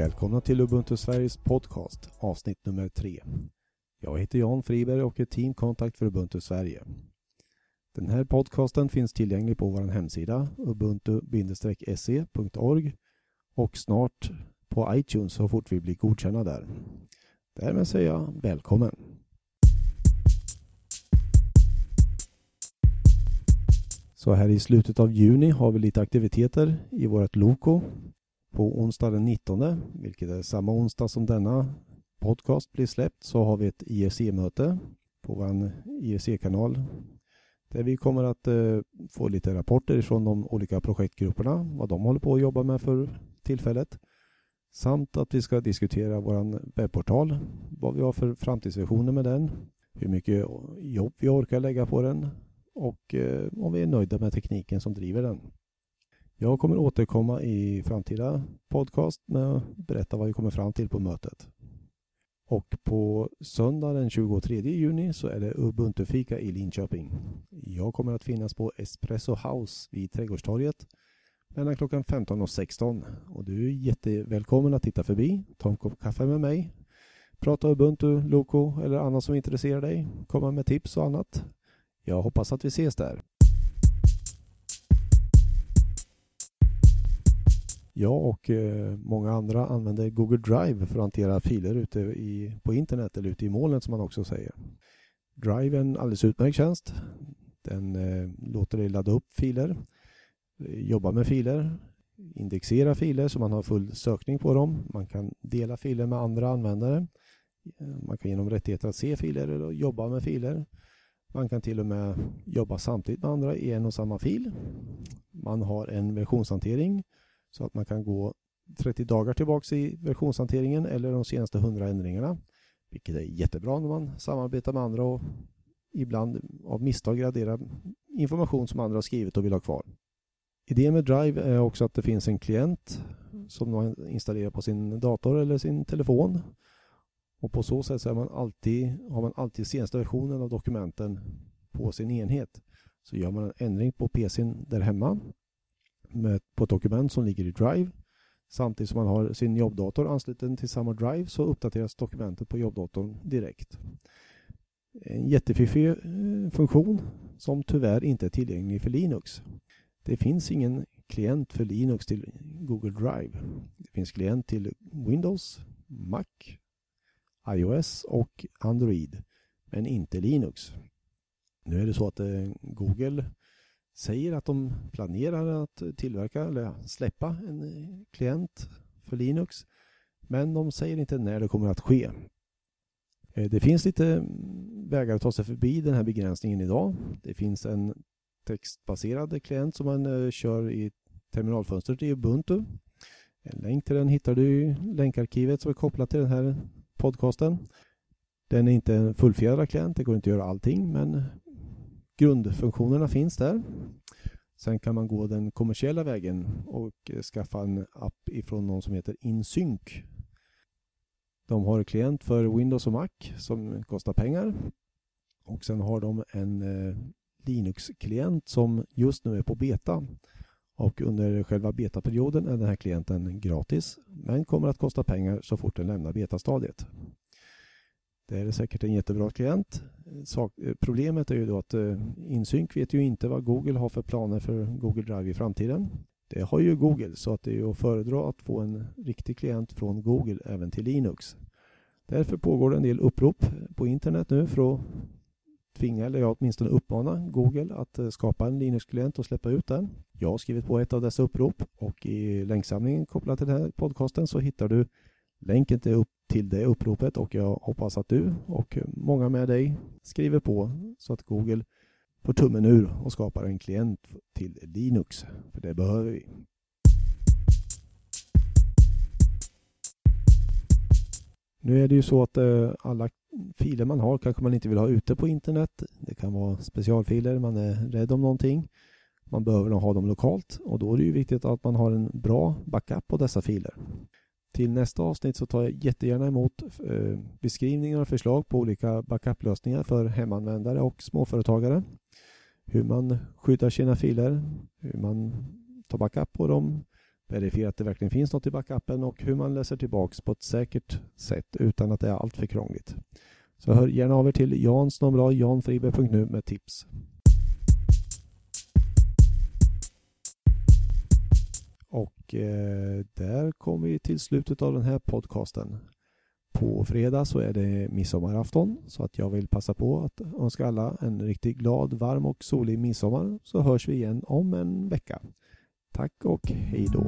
Välkomna till Ubuntu Sveriges podcast, avsnitt nummer tre. Jag heter Jan Friberg och är teamkontakt för Ubuntu Sverige. Den här podcasten finns tillgänglig på vår hemsida ubuntu-se.org och snart på iTunes så fort vi blir godkända där. Därmed säger jag välkommen. Så här i slutet av juni har vi lite aktiviteter i vårt Loco. På onsdag den 19, vilket är samma onsdag som denna podcast blir släppt, så har vi ett IRC-möte på vår IRC-kanal där vi kommer att eh, få lite rapporter från de olika projektgrupperna, vad de håller på att jobba med för tillfället. Samt att vi ska diskutera vår webbportal, vad vi har för framtidsvisioner med den, hur mycket jobb vi orkar lägga på den och eh, om vi är nöjda med tekniken som driver den. Jag kommer återkomma i framtida podcast med att berätta vad vi kommer fram till på mötet. Och på söndag den 23 juni så är det Ubuntu-fika i Linköping. Jag kommer att finnas på Espresso House vid Trädgårdstorget mellan klockan 15 och 16. Och du är jättevälkommen att titta förbi, ta en kopp kaffe med mig, prata Ubuntu, Loco eller annat som intresserar dig, komma med tips och annat. Jag hoppas att vi ses där. Jag och eh, många andra använder Google Drive för att hantera filer ute i, på internet eller ute i molnet som man också säger. Drive är en alldeles utmärkt tjänst. Den eh, låter dig ladda upp filer, jobba med filer, indexera filer så man har full sökning på dem. Man kan dela filer med andra användare. Man kan genom rättigheter att se filer eller jobba med filer. Man kan till och med jobba samtidigt med andra i en och samma fil. Man har en versionshantering så att man kan gå 30 dagar tillbaka i versionshanteringen eller de senaste 100 ändringarna. Vilket är jättebra när man samarbetar med andra och ibland av misstag graderar information som andra har skrivit och vill ha kvar. Idén med Drive är också att det finns en klient som man installerar på sin dator eller sin telefon. Och på så sätt så man alltid, har man alltid senaste versionen av dokumenten på sin enhet. Så gör man en ändring på PCn där hemma med, på ett dokument som ligger i Drive. Samtidigt som man har sin jobbdator ansluten till samma Drive så uppdateras dokumentet på jobbdatorn direkt. En jättefiffig eh, funktion som tyvärr inte är tillgänglig för Linux. Det finns ingen klient för Linux till Google Drive. Det finns klient till Windows, Mac, iOS och Android, men inte Linux. Nu är det så att eh, Google säger att de planerar att tillverka eller släppa en eh, klient för Linux. Men de säger inte när det kommer att ske. Eh, det finns lite mm, vägar att ta sig förbi den här begränsningen idag. Det finns en textbaserad klient som man eh, kör i terminalfönstret i Ubuntu. En länk till den hittar du i länkarkivet som är kopplat till den här podcasten. Den är inte en fullfjädrad klient, det går inte att göra allting men Grundfunktionerna finns där. Sen kan man gå den kommersiella vägen och eh, skaffa en app ifrån någon som heter InSync. De har klient för Windows och Mac som kostar pengar. Och sen har de en eh, Linux-klient som just nu är på beta. Och under själva betaperioden är den här klienten gratis men kommer att kosta pengar så fort den lämnar betastadiet. Det är säkert en jättebra klient. Problemet är ju då att insynk Insync vet ju inte vad Google har för planer för Google Drive i framtiden. Det har ju Google så att det är ju att föredra att få en riktig klient från Google även till Linux. Därför pågår det en del upprop på internet nu för att tvinga, eller åtminstone uppmana Google att eh, skapa en Linux-klient och släppa ut den. Jag har skrivit på ett av dessa upprop och i länksamlingen kopplat till den här podcasten så hittar du länken till upp till det uppropet och jag hoppas att du och många med dig skriver på så att Google får tummen ur och skapar en klient till Linux. För det behöver vi. Nu är det ju så att eh, alla filer man har kanske man inte vill ha ute på internet. Det kan vara specialfiler, man är rädd om någonting. Man behöver ha dem lokalt och då är det ju viktigt att man har en bra backup på dessa filer. Till nästa avsnitt så tar jag jättegärna emot eh, beskrivningar och förslag på olika backup-lösningar för hemanvändare och småföretagare. Hur man skyddar sina filer, hur man tar backup på dem, verifiera att det verkligen finns något i backupen och hur man läser tillbaks på ett säkert sätt utan att det är alltför krångligt. Så hör gärna av er till jansjanfriberg.nu med tips. Och eh, där kommer vi till slutet av den här podcasten. På fredag så är det midsommarafton så att jag vill passa på att önska alla en riktigt glad, varm och solig midsommar så hörs vi igen om en vecka. Tack och hej då!